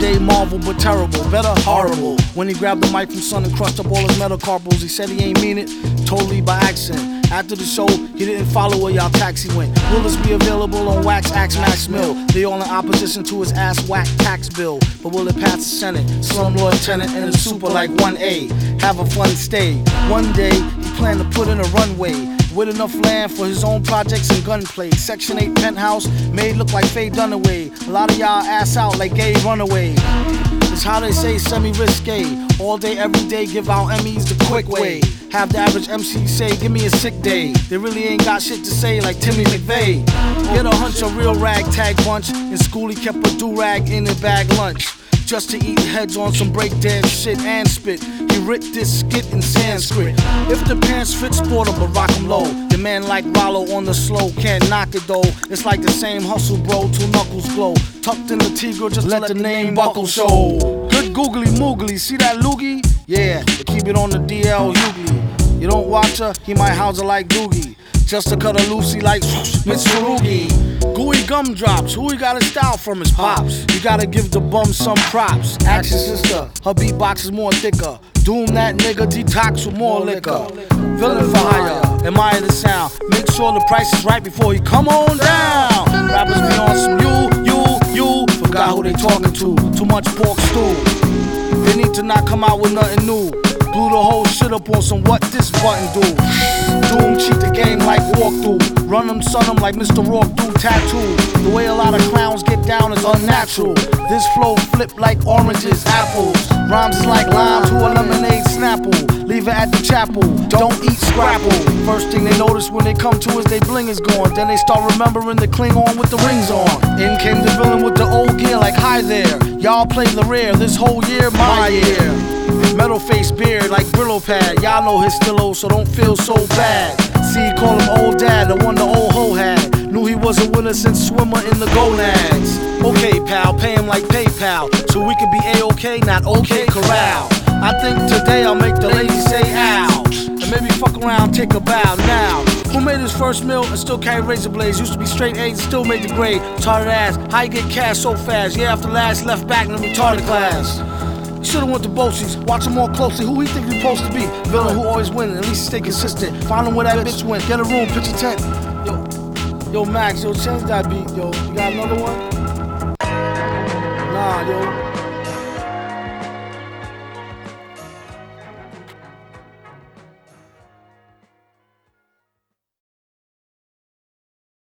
day marvel but terrible, better horrible. When he grabbed the mic from Son and crushed up all his metacarpals, he said he ain't mean it, totally by accident. After the show, he didn't follow where y'all taxi went. Will this be available on Wax Axe Max Mill? They all in opposition to his ass whack tax bill. But will it pass the Senate? Slumlord tenant in a super like 1A. Have a fun stay. One day, he planned to put in a runway. With enough land for his own projects and gunplay. Section 8 penthouse made look like Faye Dunaway. A lot of y'all ass out like gay runaway. It's how they say semi risque. All day, every day, give out Emmys the quick way. Have the average MC say, give me a sick day. They really ain't got shit to say like Timmy McVeigh. Get a hunch, a real ragtag bunch. In school, he kept a do rag in his bag lunch. Just to eat heads on some breakdance shit and spit. He writ this skit in Sanskrit. If the pants fit, sport but rock 'em low. The man like Rollo on the slow, can't knock it though. It's like the same hustle, bro, two knuckles glow. Tucked in the Tigre, just let the name buckle show. Good googly moogly, see that loogie? Yeah, but keep it on the DL Hughley. You don't watch her, he might house her like Doogie. Just to cut a Lucy like Mitsurugi. Gumdrops, who he got his style from his pops. You gotta give the bum some props. Action sister, her beatbox is more thicker. Doom that nigga, detox with more liquor. Villain for hire, admire the sound. Make sure the price is right before you come on down. Rappers be on some you, you, you. Forgot who they talking to. Too much pork stew. They need to not come out with nothing new. Blew the whole shit up on some what this button do. Doom cheat the game like walkthrough. Run them, son them like Mr. Roarke do tattoo. The way a lot of clowns get down is unnatural. This flow flip like oranges, apples. Rhymes is like lime to a lemonade snapple. Leave it at the chapel. Don't eat scrapple. First thing they notice when they come to is they bling is gone. Then they start remembering the Klingon with the rings on. In came the villain with the old gear like hi there. Y'all play the rare this whole year, my year. Metal face beard like Brillo pad. Y'all know his stillo, so don't feel so bad. See, call him old dad, the one the old hoe had. Knew he was a winner since swimmer in the gonads. Okay, pal, pay him like PayPal, so we can be a-okay, not okay corral. I think today I'll make the ladies say ow, and maybe fuck around, take a bow now. Who made his first meal and still carry razor blades? Used to be straight A's and still made the grade. Retarded ass, how you get cash so fast? Yeah, after last left back in the retarded class. Should've went to BOCES, watch him more closely. Who he think he supposed to be? Villain who always win, at least stay consistent. Find him where that bitch went. Get a room, pitch a tent. Yo, yo, Max, yo, change that beat, yo. You got another one?